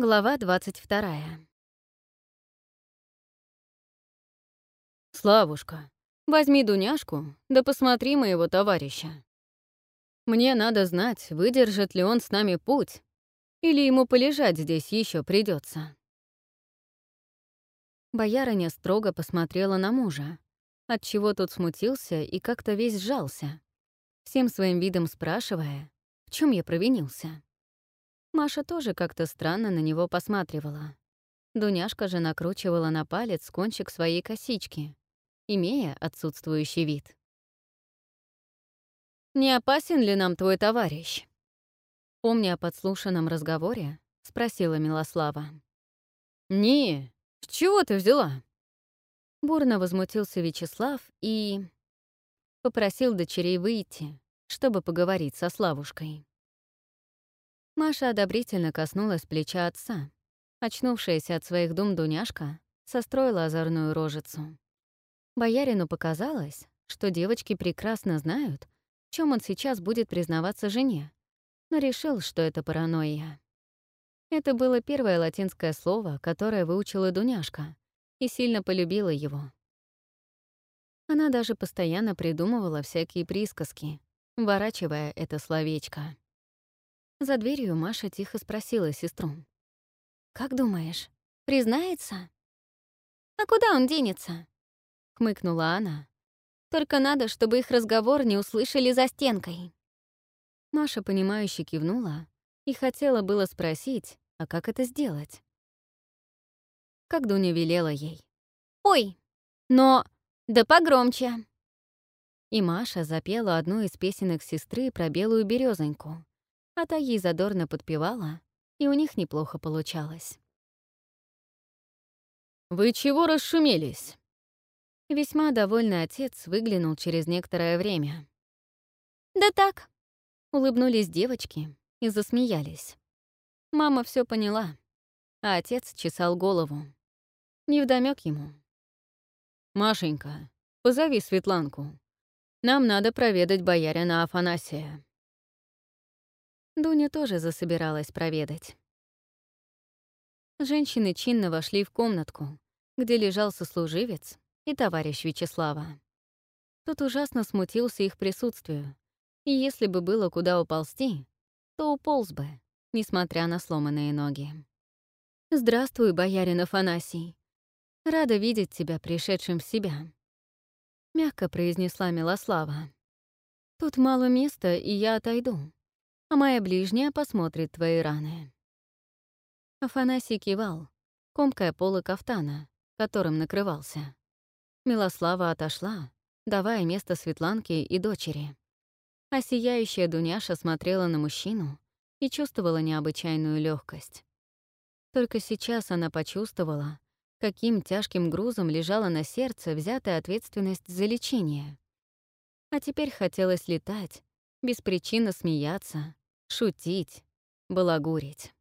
Глава 22. «Славушка, возьми Дуняшку, да посмотри моего товарища. Мне надо знать, выдержит ли он с нами путь, или ему полежать здесь еще придется. Боярыня строго посмотрела на мужа, отчего тот смутился и как-то весь сжался, всем своим видом спрашивая, в чем я провинился. Маша тоже как-то странно на него посматривала. Дуняшка же накручивала на палец кончик своей косички, имея отсутствующий вид. «Не опасен ли нам твой товарищ?» Помня о подслушанном разговоре, спросила Милослава. «Не, с чего ты взяла?» Бурно возмутился Вячеслав и... попросил дочерей выйти, чтобы поговорить со Славушкой. Маша одобрительно коснулась плеча отца. Очнувшаяся от своих дум Дуняшка состроила озорную рожицу. Боярину показалось, что девочки прекрасно знают, в чем он сейчас будет признаваться жене, но решил, что это паранойя. Это было первое латинское слово, которое выучила Дуняшка, и сильно полюбила его. Она даже постоянно придумывала всякие присказки, ворачивая это словечко. За дверью Маша тихо спросила сестру. «Как думаешь, признается?» «А куда он денется?» — хмыкнула она. «Только надо, чтобы их разговор не услышали за стенкой». Маша, понимающе кивнула и хотела было спросить, а как это сделать? Как Дуня велела ей. «Ой, но... да погромче!» И Маша запела одну из песенок сестры про белую березоньку, а та ей задорно подпевала, и у них неплохо получалось. «Вы чего расшумелись?» Весьма довольный отец выглянул через некоторое время. «Да так», — улыбнулись девочки и засмеялись. Мама все поняла, а отец чесал голову. Невдомёк ему. «Машенька, позови Светланку. Нам надо проведать боярина Афанасия». Дуня тоже засобиралась проведать. Женщины чинно вошли в комнатку, где лежал сослуживец и товарищ Вячеслава. Тот ужасно смутился их присутствию, и если бы было куда уползти, то уполз бы, несмотря на сломанные ноги. «Здравствуй, боярин Афанасий. Рада видеть тебя, пришедшим в себя», — мягко произнесла Милослава. «Тут мало места, и я отойду а моя ближняя посмотрит твои раны». Афанасий кивал, комкая полы кафтана, которым накрывался. Милослава отошла, давая место Светланке и дочери. А сияющая Дуняша смотрела на мужчину и чувствовала необычайную легкость. Только сейчас она почувствовала, каким тяжким грузом лежала на сердце взятая ответственность за лечение. А теперь хотелось летать, без причины смеяться, шутить, балагурить.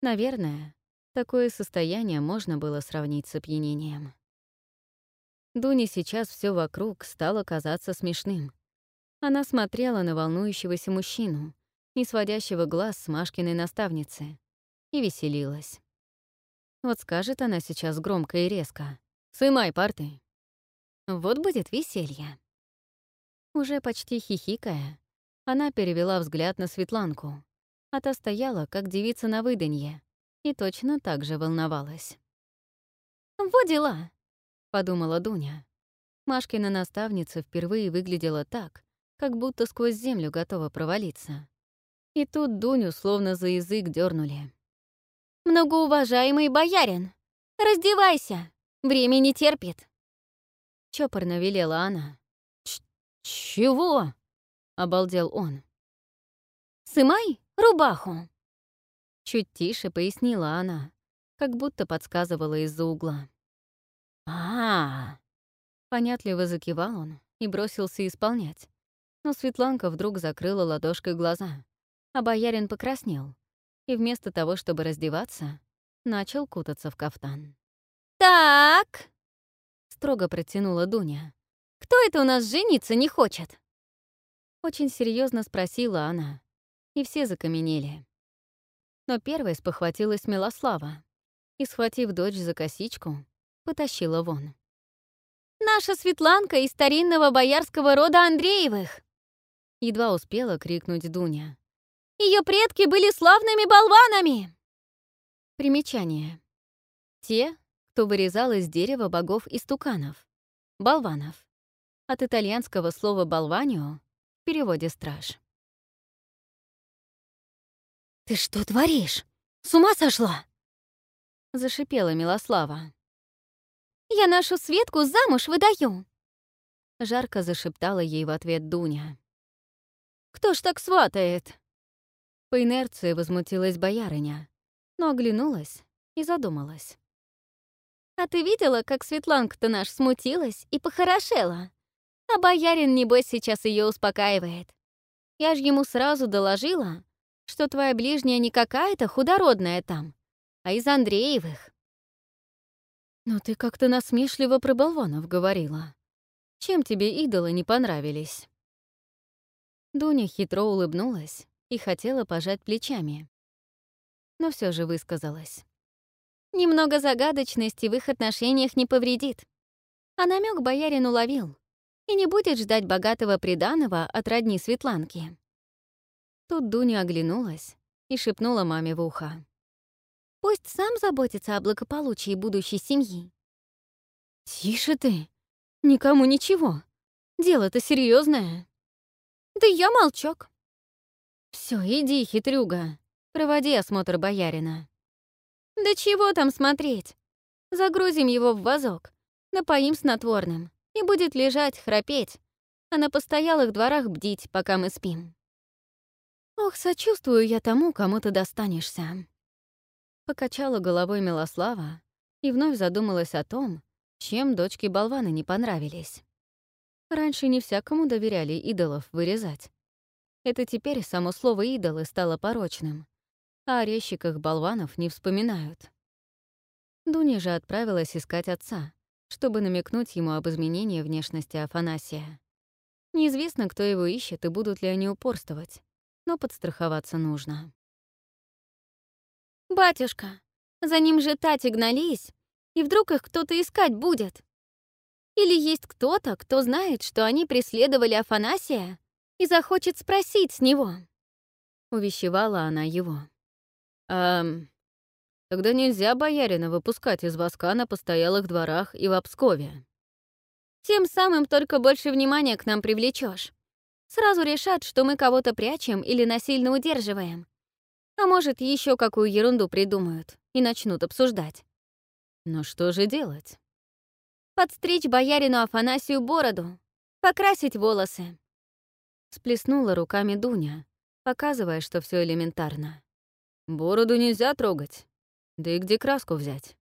Наверное, такое состояние можно было сравнить с опьянением. Дуне сейчас все вокруг стало казаться смешным. Она смотрела на волнующегося мужчину, не сводящего глаз с Машкиной наставницы, и веселилась. Вот скажет она сейчас громко и резко «Сымай парты!» Вот будет веселье. Уже почти хихикая, она перевела взгляд на Светланку, а та стояла, как девица на выданье, и точно так же волновалась. «Вот дела», — подумала Дуня. Машкина наставница впервые выглядела так, как будто сквозь землю готова провалиться. И тут Дуню словно за язык дернули. «Многоуважаемый боярин, раздевайся, время не терпит!» Чопорно велела она. Ч «Чего?» — обалдел он. «Сымай рубаху!» Чуть тише пояснила она, как будто подсказывала из-за угла. а, -а, -а Понятливо закивал он и бросился исполнять. Но Светланка вдруг закрыла ладошкой глаза, а боярин покраснел и вместо того, чтобы раздеваться, начал кутаться в кафтан. «Так!» — строго протянула Дуня. «Кто это у нас жениться не хочет?» Очень серьезно спросила она, и все закаменели. Но первой спохватилась Милослава и, схватив дочь за косичку, потащила вон. «Наша Светланка из старинного боярского рода Андреевых!» Едва успела крикнуть Дуня. Ее предки были славными болванами!» Примечание. Те, кто вырезал из дерева богов и стуканов. Болванов. От итальянского слова «болванио» в переводе «страж». «Ты что творишь? С ума сошла?» — зашипела Милослава. «Я нашу Светку замуж выдаю!» Жарко зашептала ей в ответ Дуня. «Кто ж так сватает?» По инерции возмутилась боярыня, но оглянулась и задумалась. «А ты видела, как Светланка-то наш смутилась и похорошела? А боярин, небось, сейчас ее успокаивает. Я ж ему сразу доложила, что твоя ближняя не какая-то худородная там, а из Андреевых. «Но ты как-то насмешливо про болванов говорила. Чем тебе идолы не понравились?» Дуня хитро улыбнулась и хотела пожать плечами. Но все же высказалась. Немного загадочности в их отношениях не повредит. А намек боярин уловил и не будет ждать богатого приданого от родни Светланки. Тут Дуня оглянулась и шепнула маме в ухо. «Пусть сам заботится о благополучии будущей семьи». «Тише ты! Никому ничего. Дело-то серьезное. «Да я молчок». Все, иди, хитрюга. Проводи осмотр боярина». «Да чего там смотреть? Загрузим его в вазок, напоим снотворным, и будет лежать, храпеть, а на постоялых дворах бдить, пока мы спим». «Ох, сочувствую я тому, кому ты достанешься». Покачала головой Милослава и вновь задумалась о том, чем дочки болваны не понравились. Раньше не всякому доверяли идолов вырезать. Это теперь само слово «идолы» стало порочным, а о резчиках болванов не вспоминают. Дуня же отправилась искать отца, чтобы намекнуть ему об изменении внешности Афанасия. Неизвестно, кто его ищет и будут ли они упорствовать но подстраховаться нужно. «Батюшка, за ним же Тати гнались, и вдруг их кто-то искать будет. Или есть кто-то, кто знает, что они преследовали Афанасия и захочет спросить с него?» Увещевала она его. «Эм, тогда нельзя боярина выпускать из воска на постоялых дворах и в Обскове». «Тем самым только больше внимания к нам привлечешь. Сразу решат, что мы кого-то прячем или насильно удерживаем. А может, еще какую ерунду придумают и начнут обсуждать. Но что же делать? Подстричь боярину Афанасию бороду, покрасить волосы. Сплеснула руками Дуня, показывая, что все элементарно. Бороду нельзя трогать. Да и где краску взять?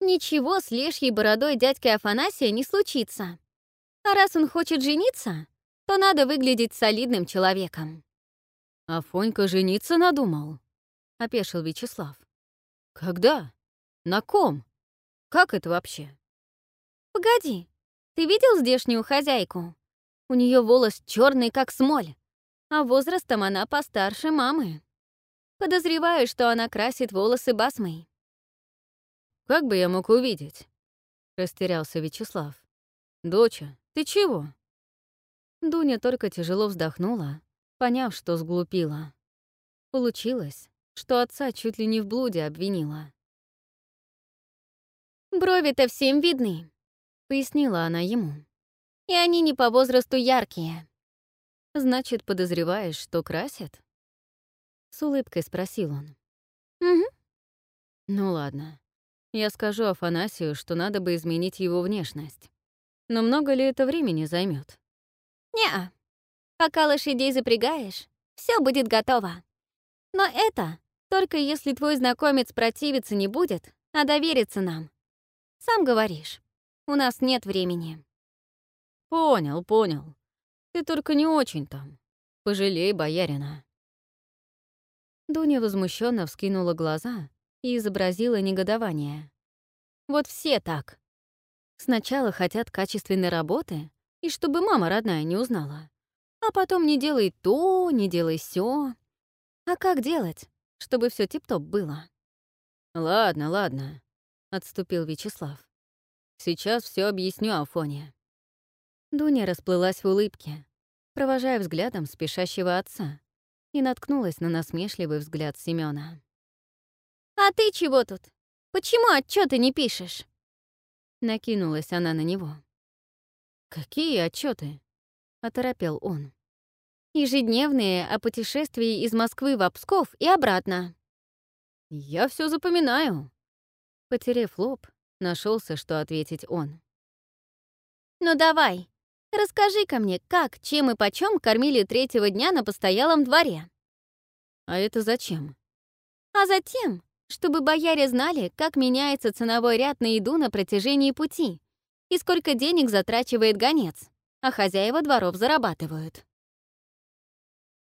Ничего с лешьей бородой дядьки Афанасия не случится. А раз он хочет жениться, то надо выглядеть солидным человеком. «А Фонька жениться надумал?» — опешил Вячеслав. «Когда? На ком? Как это вообще?» «Погоди, ты видел здешнюю хозяйку? У нее волос черный, как смоль, а возрастом она постарше мамы. Подозреваю, что она красит волосы басмой». «Как бы я мог увидеть?» — растерялся Вячеслав. «Доча, ты чего?» Дуня только тяжело вздохнула, поняв, что сглупила. Получилось, что отца чуть ли не в блуде обвинила. «Брови-то всем видны», — пояснила она ему. «И они не по возрасту яркие». «Значит, подозреваешь, что красят?» С улыбкой спросил он. «Угу». «Ну ладно. Я скажу Афанасию, что надо бы изменить его внешность. Но много ли это времени займет? не Пока лошадей запрягаешь, все будет готово. Но это только если твой знакомец противиться не будет, а довериться нам. Сам говоришь, у нас нет времени. Понял, понял. Ты только не очень там. Пожалей боярина. Дуня возмущенно вскинула глаза и изобразила негодование. Вот все так. Сначала хотят качественной работы, и чтобы мама родная не узнала. А потом не делай то, не делай сё. А как делать, чтобы все тип-топ было. «Ладно, ладно», — отступил Вячеслав. «Сейчас все объясню Афоне». Дуня расплылась в улыбке, провожая взглядом спешащего отца, и наткнулась на насмешливый взгляд Семёна. «А ты чего тут? Почему отчеты не пишешь?» Накинулась она на него. «Какие отчеты? оторопел он. «Ежедневные о путешествии из Москвы в Псков и обратно». «Я все запоминаю». Потерев лоб, нашелся, что ответить он. «Ну давай, расскажи-ка мне, как, чем и почем кормили третьего дня на постоялом дворе?» «А это зачем?» «А затем, чтобы бояре знали, как меняется ценовой ряд на еду на протяжении пути и сколько денег затрачивает гонец, а хозяева дворов зарабатывают.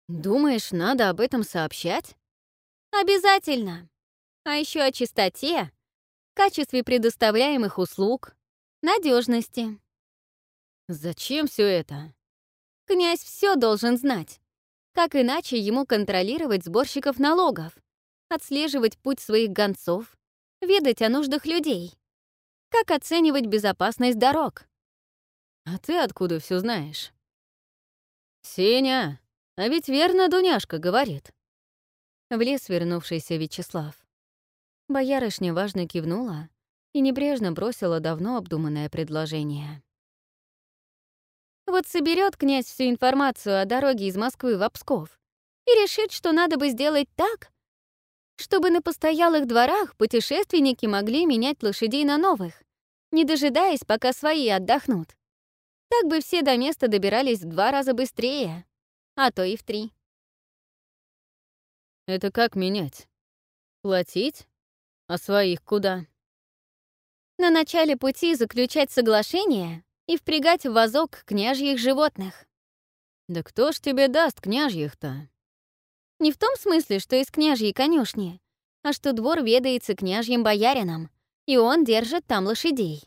«Думаешь, надо об этом сообщать?» «Обязательно. А еще о чистоте, качестве предоставляемых услуг, надежности. «Зачем все это?» Князь все должен знать. Как иначе ему контролировать сборщиков налогов, отслеживать путь своих гонцов, ведать о нуждах людей. Как оценивать безопасность дорог? А ты откуда все знаешь? Сеня, а ведь верно Дуняшка говорит. В лес вернувшийся Вячеслав. Боярышня важно кивнула и небрежно бросила давно обдуманное предложение. Вот соберет князь всю информацию о дороге из Москвы в Псков и решит, что надо бы сделать так, чтобы на постоялых дворах путешественники могли менять лошадей на новых, не дожидаясь, пока свои отдохнут. Так бы все до места добирались в два раза быстрее, а то и в три. Это как менять? Платить? А своих куда? На начале пути заключать соглашение и впрягать в вазок княжьих животных. Да кто ж тебе даст княжьих-то? Не в том смысле, что из княжьей конюшни, а что двор ведается княжьим боярином, и он держит там лошадей.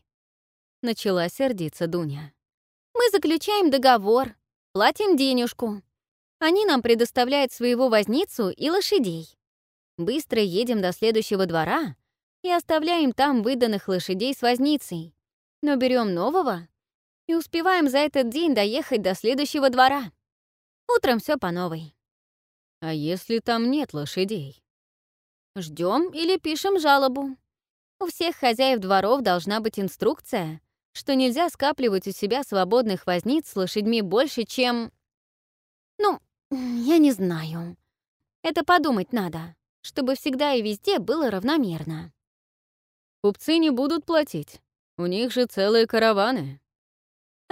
Начала сердиться Дуня. Мы заключаем договор, платим денежку. Они нам предоставляют своего возницу и лошадей. Быстро едем до следующего двора и оставляем там выданных лошадей с возницей. Но берем нового и успеваем за этот день доехать до следующего двора. Утром все по новой. А если там нет лошадей? Ждем или пишем жалобу. У всех хозяев дворов должна быть инструкция, что нельзя скапливать у себя свободных возниц с лошадьми больше, чем... Ну, я не знаю. Это подумать надо, чтобы всегда и везде было равномерно. Купцы не будут платить. У них же целые караваны.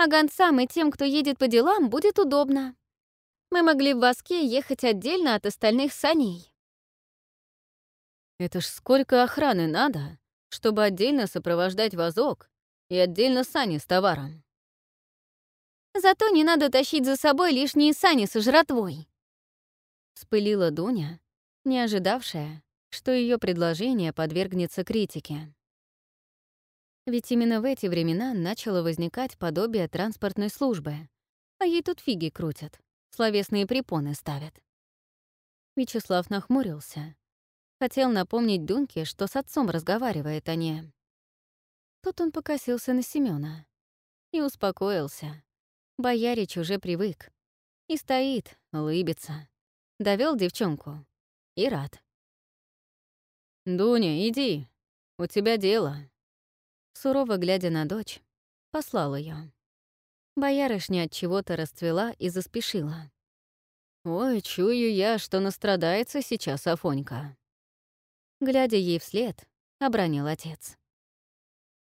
А гонцам и тем, кто едет по делам, будет удобно. Мы могли в воске ехать отдельно от остальных саней. Это ж сколько охраны надо, чтобы отдельно сопровождать вазок и отдельно сани с товаром. Зато не надо тащить за собой лишние сани со жратвой. Спылила Дуня, не ожидавшая, что ее предложение подвергнется критике. Ведь именно в эти времена начало возникать подобие транспортной службы, а ей тут фиги крутят словесные препоны ставят. Вячеслав нахмурился. Хотел напомнить Дунке, что с отцом разговаривает, а не... Тут он покосился на Семёна и успокоился. Боярич уже привык. И стоит, улыбится. Довел девчонку. И рад. «Дуня, иди. У тебя дело». Сурово глядя на дочь, послал ее. Боярышня от чего-то расцвела и заспешила. «Ой, чую я, что настрадается сейчас Афонька». Глядя ей вслед, обронил отец.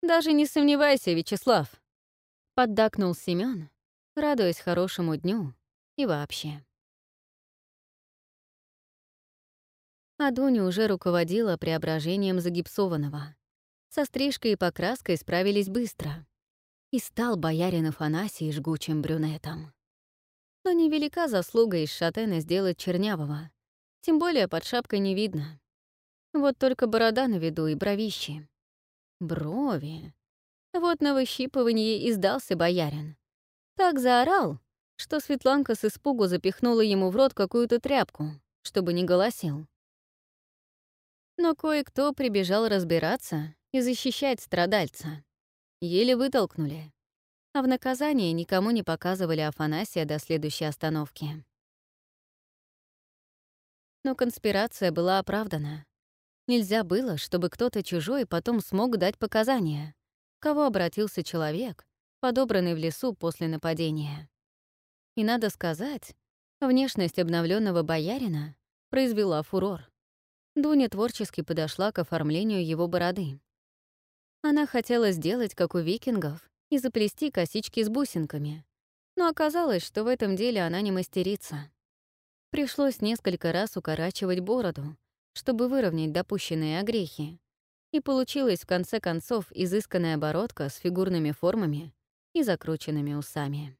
«Даже не сомневайся, Вячеслав», — поддакнул Семён, радуясь хорошему дню и вообще. А Дуня уже руководила преображением загипсованного. Со стрижкой и покраской справились быстро и стал боярин Афанасий жгучим брюнетом. Но невелика заслуга из шатена сделать чернявого, тем более под шапкой не видно. Вот только борода на виду и бровищи. Брови. Вот на выщипывании и сдался боярин. Так заорал, что Светланка с испугу запихнула ему в рот какую-то тряпку, чтобы не голосил. Но кое-кто прибежал разбираться и защищать страдальца. Еле вытолкнули. А в наказание никому не показывали Афанасия до следующей остановки. Но конспирация была оправдана. Нельзя было, чтобы кто-то чужой потом смог дать показания, кого обратился человек, подобранный в лесу после нападения. И надо сказать, внешность обновленного боярина произвела фурор. Дуня творчески подошла к оформлению его бороды. Она хотела сделать, как у викингов, и заплести косички с бусинками, но оказалось, что в этом деле она не мастерица. Пришлось несколько раз укорачивать бороду, чтобы выровнять допущенные огрехи, и получилась в конце концов изысканная бородка с фигурными формами и закрученными усами.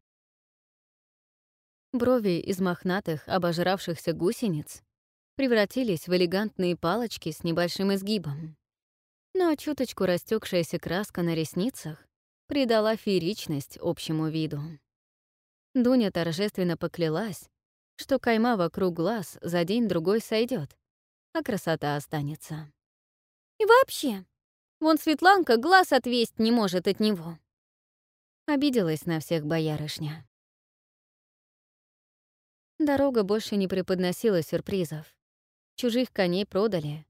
Брови из мохнатых, обожравшихся гусениц превратились в элегантные палочки с небольшим изгибом. Но чуточку растекшаяся краска на ресницах придала фееричность общему виду. Дуня торжественно поклялась, что кайма вокруг глаз за день-другой сойдет, а красота останется. «И вообще, вон Светланка глаз отвесть не может от него». Обиделась на всех боярышня. Дорога больше не преподносила сюрпризов. Чужих коней продали,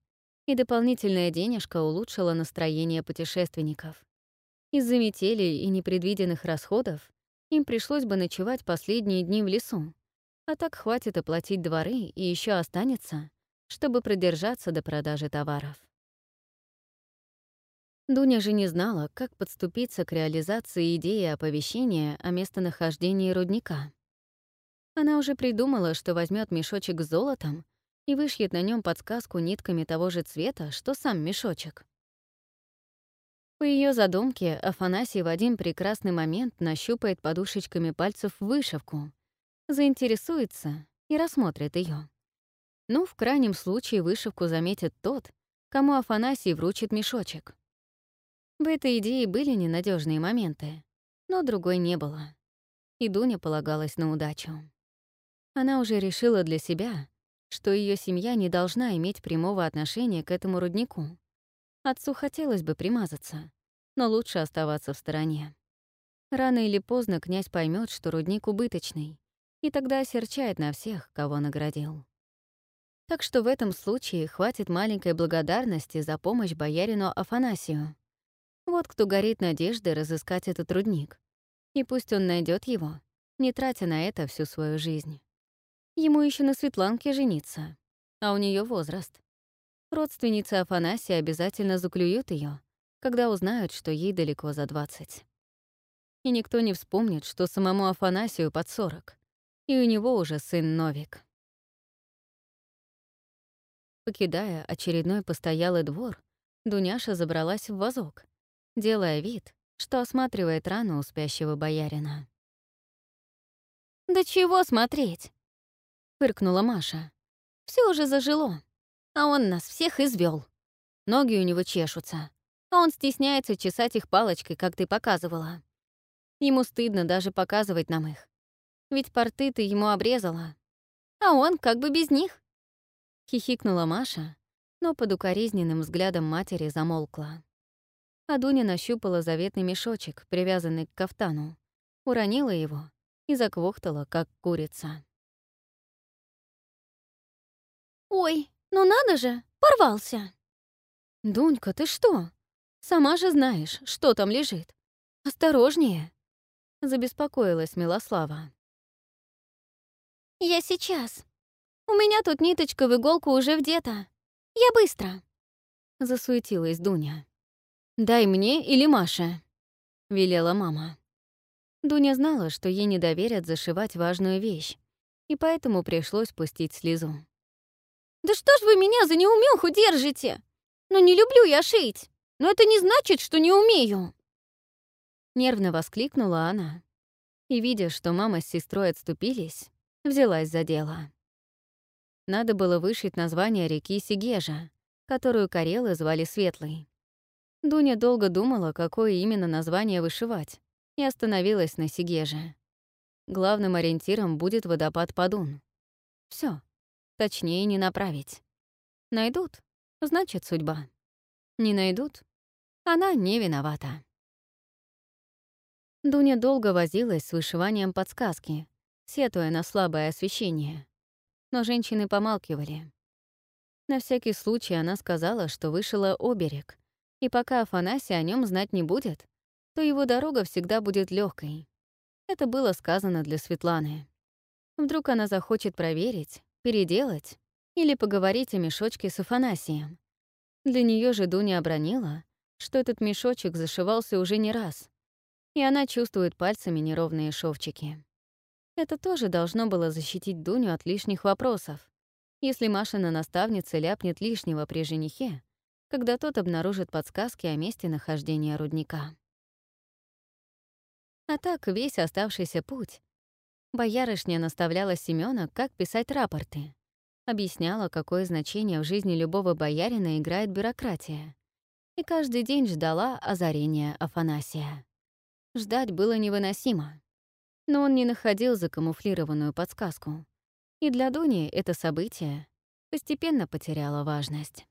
и дополнительная денежка улучшила настроение путешественников. Из-за метели и непредвиденных расходов им пришлось бы ночевать последние дни в лесу, а так хватит оплатить дворы и еще останется, чтобы продержаться до продажи товаров. Дуня же не знала, как подступиться к реализации идеи оповещения о местонахождении рудника. Она уже придумала, что возьмет мешочек с золотом и вышьет на нем подсказку нитками того же цвета, что сам мешочек. По ее задумке, Афанасий в один прекрасный момент нащупает подушечками пальцев вышивку, заинтересуется и рассмотрит ее. Ну, в крайнем случае, вышивку заметит тот, кому Афанасий вручит мешочек. В этой идее были ненадежные моменты, но другой не было. И Дуня полагалась на удачу. Она уже решила для себя, что ее семья не должна иметь прямого отношения к этому руднику. Отцу хотелось бы примазаться, но лучше оставаться в стороне. Рано или поздно князь поймет, что рудник убыточный, и тогда осерчает на всех, кого наградил. Так что в этом случае хватит маленькой благодарности за помощь боярину Афанасию. Вот кто горит надеждой разыскать этот рудник. И пусть он найдет его, не тратя на это всю свою жизнь. Ему еще на Светланке жениться, а у нее возраст. Родственницы Афанасия обязательно заклюют ее, когда узнают, что ей далеко за 20. И никто не вспомнит, что самому Афанасию под 40, и у него уже сын Новик. Покидая очередной постоялый двор, Дуняша забралась в вазок, делая вид, что осматривает рану у спящего боярина. «Да чего смотреть? — фыркнула Маша. Все уже зажило, а он нас всех извел. Ноги у него чешутся, а он стесняется чесать их палочкой, как ты показывала. Ему стыдно даже показывать нам их. Ведь порты ты ему обрезала. А он как бы без них. Хихикнула Маша, но под укоризненным взглядом матери замолкла. А Дуня нащупала заветный мешочек, привязанный к кафтану, уронила его и заквохтала, как курица. «Ой, ну надо же, порвался!» «Дунька, ты что? Сама же знаешь, что там лежит. Осторожнее!» — забеспокоилась Милослава. «Я сейчас. У меня тут ниточка в иголку уже вдета. Я быстро!» — засуетилась Дуня. «Дай мне или Маше», — велела мама. Дуня знала, что ей не доверят зашивать важную вещь, и поэтому пришлось пустить слезу. «Да что ж вы меня за неумеху держите? Ну не люблю я шить, но это не значит, что не умею!» Нервно воскликнула она. И, видя, что мама с сестрой отступились, взялась за дело. Надо было вышить название реки Сигежа, которую карелы звали Светлой. Дуня долго думала, какое именно название вышивать, и остановилась на Сигеже. Главным ориентиром будет водопад Падун. Все, Точнее, не направить. Найдут, значит, судьба. Не найдут? Она не виновата. Дуня долго возилась с вышиванием подсказки, сетуя на слабое освещение. Но женщины помалкивали. На всякий случай она сказала, что вышила оберег, и пока Афанасий о нем знать не будет, то его дорога всегда будет легкой. Это было сказано для Светланы. Вдруг она захочет проверить, переделать или поговорить о мешочке с Афанасием. Для нее же Дуня обронила, что этот мешочек зашивался уже не раз, и она чувствует пальцами неровные шовчики. Это тоже должно было защитить Дуню от лишних вопросов, если Машина наставница ляпнет лишнего при женихе, когда тот обнаружит подсказки о месте нахождения рудника. А так весь оставшийся путь боярышня наставляла Семёна, как писать рапорты, объясняла, какое значение в жизни любого боярина играет бюрократия, и каждый день ждала озарения Афанасия. Ждать было невыносимо. Но он не находил закамуфлированную подсказку. И для Дуни это событие постепенно потеряло важность.